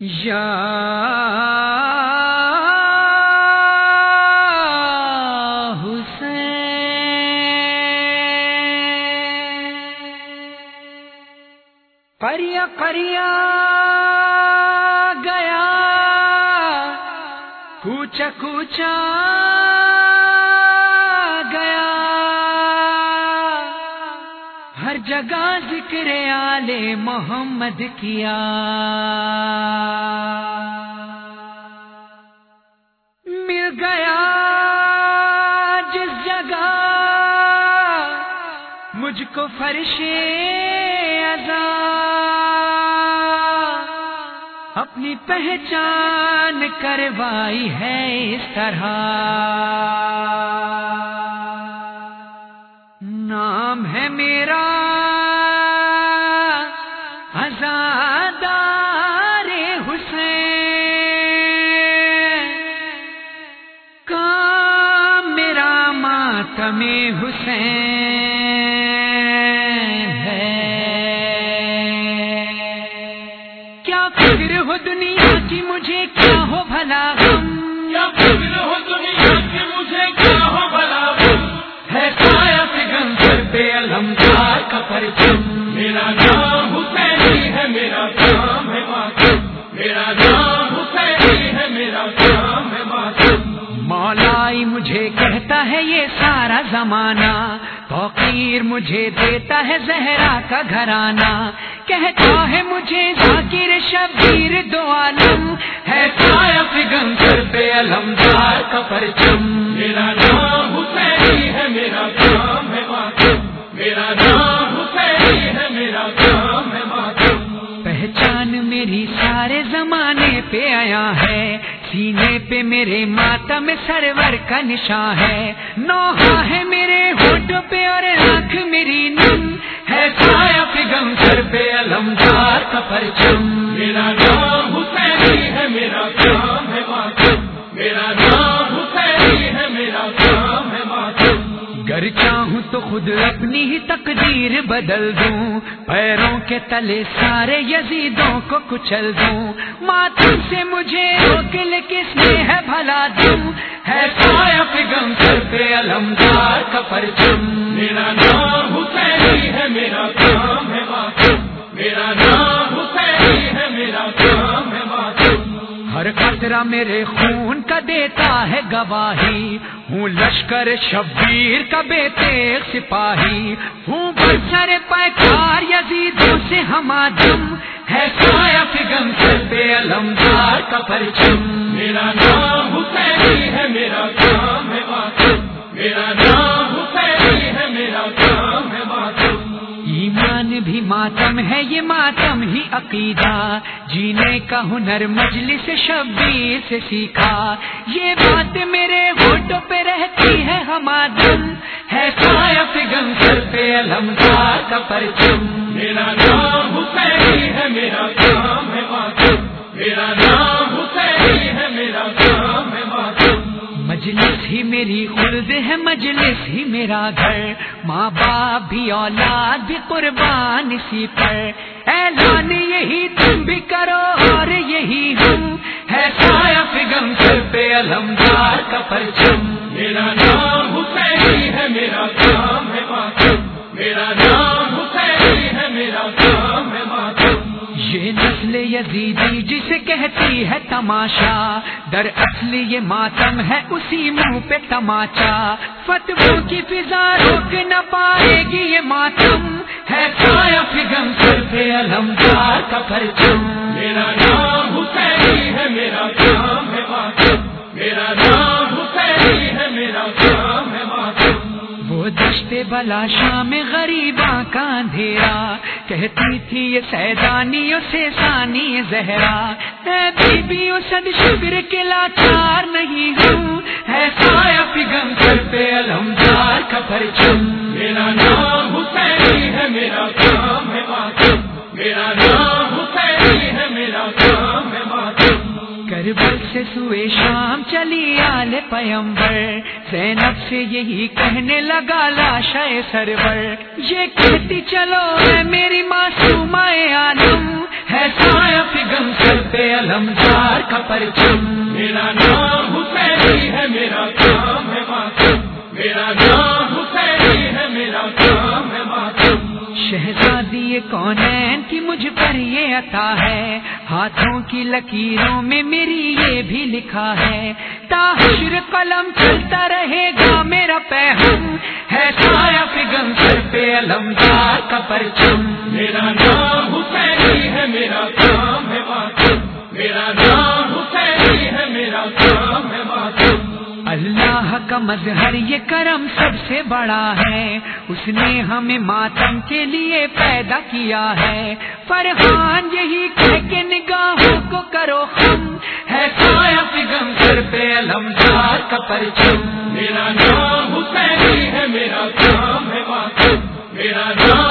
یا کریا کریا گیا کوچا کوچا جگہ ذکر آل محمد کیا۔ مل گیا جس جگہ مجھ کو فرش ازا اپنی پہچان کروائی ہے اس طرح۔ نام ہے میرا ماتم حسین ہے۔ کیا فکر ہو دنیا کی مجھے زمانہ توقیر مجھے دیتا ہے زہرا کا گھرانہ۔ کہتا ہے مجھے ذاکر شبیر دو عالم ہے سایہ فگن سر پہ علمدار کا پرچم۔ میرا نام حسینی ہے میرا کام ہے ماتم۔ میرا نام حسینی ہے میرا کام ہے ماتم۔ پہچان میری سارے زمانے پہ آیا ہے۔ سینے پہ میرے ماتم سرور کا نشاں ہے۔ نوحہ ہے میرے ہوٹوں پہ اور آنکھ میری نم ہے۔ سایہ فگم سر پہ علمدار کا پرچم۔ میرا نام حسین ہے، میرا کام اپنی ہی تقدیر بدل دوں۔ پیروں کے تلے سارے یزیدوں کو کچل دوں۔ ماتم سے مجھے روک لے کس نے ہے بھلا دوں۔ ہے سایہ فگم ہر میرے خون کا دیتا ہے گواہی، ہوں لشکر شبیر کا بیتے سپاہی، ہوں برسر پیکار یزیدوں سے ہم آدم، ہے سایہ فگم سے بے علمدار کا پرچم۔ میرا بھی ماتم ہے، یہ ماتم ہی عقیدہ۔ جینے کا ہنر مجلس شبیر سے سیکھا۔ یہ بات میرے ہوٹوں پہ رہتی ہے ہمارا دل۔ ہے سایہ فگم سر پہ علمدار کا پرچم۔ میرا نام حسینی ہے، میرا کام ہے میرا نام مجلس ہی میری خلد ہے، مجلس ہی میرا گھر۔ ماں باپ بھی اولاد بھی قربان اسی پر۔ اعلان یہی تم یہ نسل یزیدی جسے کہتی ہے تماشا در اصل یہ ماتم ہے اسی منہ پہ تماچا۔ فتو کی فضا روک نہ پائے گی یہ ماتم۔ ہے سایہ فگم سر پہ علمدار کا پرچم۔ میرا نام حسینی ہے میرا کام ہے ماتم۔ میرا نام حسینی ہے میرا کام ہے ماتم۔ وہ دشت بلا شام غریباں کا اندھیرا۔ کہتی تھی یہ سیدانیوں سے ثانی زہرا۔ اے بیبیوں صد شکر کے لاچار نہیں ہوں۔ ہے سایہ فگم سر پہ علمدار کا پرچم۔ میرا نام حسینی ہے، میرا کام ہے ماتم۔ میرا نام حسینی ہے، میرا کام ہے ماتم۔ کربل سے سوئے شام، چلی آل پیمبر۔ زینب سے یہی کہنے لگا لاشا سرور، یہ کہتی، چلو ہے میری معصوم عالم، ہے سایہ فگم سر پہ علمدار کا پرچم۔ میرا نام حسینی ہے، میرا کام ہے ماتم میرا نام حسینی ہے، میرا کام ہے ماتم شہزادی، یہ کون کی مجھ پر یہ عطا ہے۔ ہاتھوں کی لکیروں میں میری یہ بھی لکھا ہے۔ تاحشر قلم چلتا رہے گا میرا پہم ہے سایہ فگم سر پہ علمدار کا پرچم میرا نام حسینی ہے میرا کام ہے ماتم میرا نام حسینی ہے میرا کام ہے ماتم اللہ کا مظہر یہ کرم سب سے بڑا ہے۔ اس نے ہمیں ماتم کے لیے پیدا کیا ہے۔ فرحان یہی کہہ کے نگاہوں کو کرو ہم ہے سایہ فگم سر پہ علمدار کا پرچم۔ میرا نام حسینی ہے، میرا کام ہے میرا نام